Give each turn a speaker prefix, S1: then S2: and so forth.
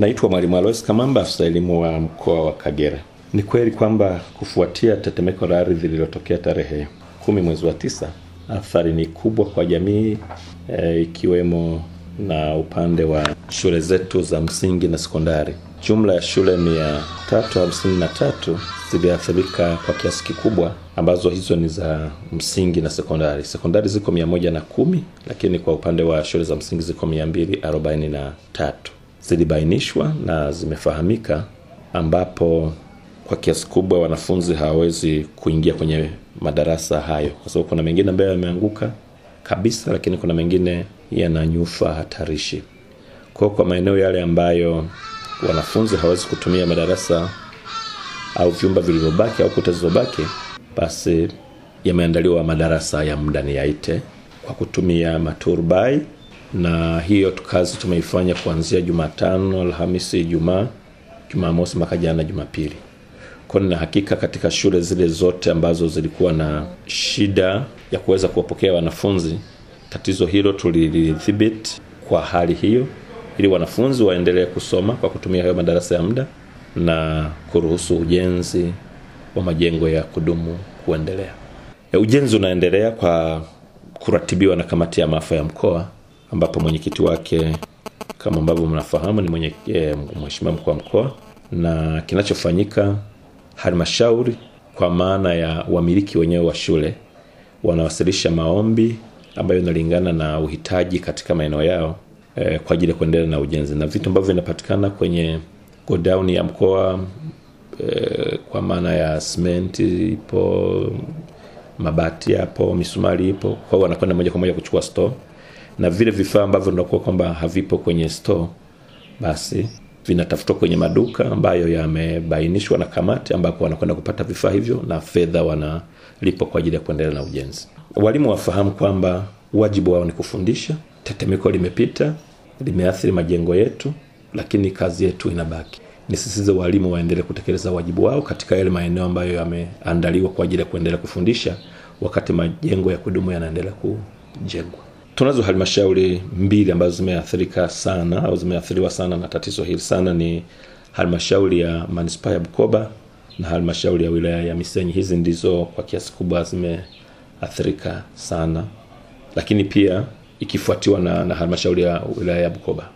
S1: Naitwa Mwalimu Alois Kamamba, afisa elimu wa mkoa wa Kagera. Ni kweli kwamba kufuatia tetemeko la ardhi lililotokea tarehe kumi mwezi wa tisa, athari ni kubwa kwa jamii e, ikiwemo na upande wa shule zetu za msingi na sekondari. Jumla ya shule mia tatu hamsini na tatu ziliathirika kwa kiasi kikubwa, ambazo hizo ni za msingi na sekondari. Sekondari ziko mia moja na kumi, lakini kwa upande wa shule za msingi ziko mia mbili arobaini na tatu zilibainishwa na zimefahamika, ambapo kwa kiasi kubwa wanafunzi hawawezi kuingia kwenye madarasa hayo, kwa sababu kuna mengine ambayo yameanguka kabisa, lakini kuna mengine yananyufa hatarishi. Kwa kwa maeneo yale ambayo wanafunzi hawawezi kutumia madarasa au vyumba vilivyobaki au kuta zilizobaki, basi yameandaliwa madarasa ya muda ni yaite kwa kutumia maturubai, na hiyo kazi tumeifanya kuanzia Jumatano, Alhamisi, Ijumaa, Jumamosi mpaka jana Jumapili. Kwa nina hakika katika shule zile zote ambazo zilikuwa na shida ya kuweza kuwapokea wanafunzi, tatizo hilo tulilidhibiti kwa hali hiyo, ili wanafunzi waendelee kusoma kwa kutumia hayo madarasa ya muda na kuruhusu ujenzi wa majengo ya kudumu kuendelea. Ya ujenzi unaendelea kwa kuratibiwa na kamati ya maafa ya mkoa, ambapo mwenyekiti wake kama ambavyo mnafahamu ni mwenye e, mheshimiwa mkuu wa mkoa, na kinachofanyika halmashauri kwa maana ya wamiliki wenyewe wa shule wanawasilisha maombi ambayo inalingana na uhitaji katika maeneo yao eh, kwa ajili ya kuendelea na ujenzi. Na vitu ambavyo vinapatikana kwenye godown ya mkoa eh, kwa maana ya simenti ipo, mabati yapo, misumari ipo, kwa wanakwenda moja kwa moja kuchukua store, na vile vifaa ambavyo vinakuwa kwamba havipo kwenye store basi vinatafutwa kwenye maduka ambayo yamebainishwa na kamati, ambapo wanakwenda kupata vifaa hivyo na fedha wanalipwa kwa ajili ya kuendelea na ujenzi. Walimu wafahamu kwamba wajibu wao ni kufundisha. Tetemeko limepita, limeathiri majengo yetu, lakini kazi yetu inabaki. Nisisitize walimu waendelee kutekeleza wajibu wao katika yale maeneo ambayo yameandaliwa kwa ajili ya kuendelea kufundisha, wakati majengo ya kudumu yanaendelea kujengwa. Tunazo halmashauri mbili ambazo zimeathirika sana au zimeathiriwa sana na tatizo hili sana, ni halmashauri ya manispaa ya Bukoba na halmashauri ya wilaya ya Misenyi. Hizi ndizo kwa kiasi kubwa zimeathirika sana, lakini pia ikifuatiwa na, na halmashauri ya wilaya ya Bukoba.